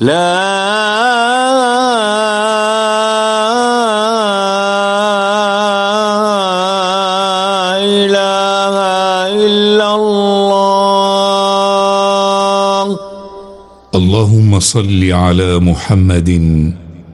لا إله إلا الله. اللهم صل على محمد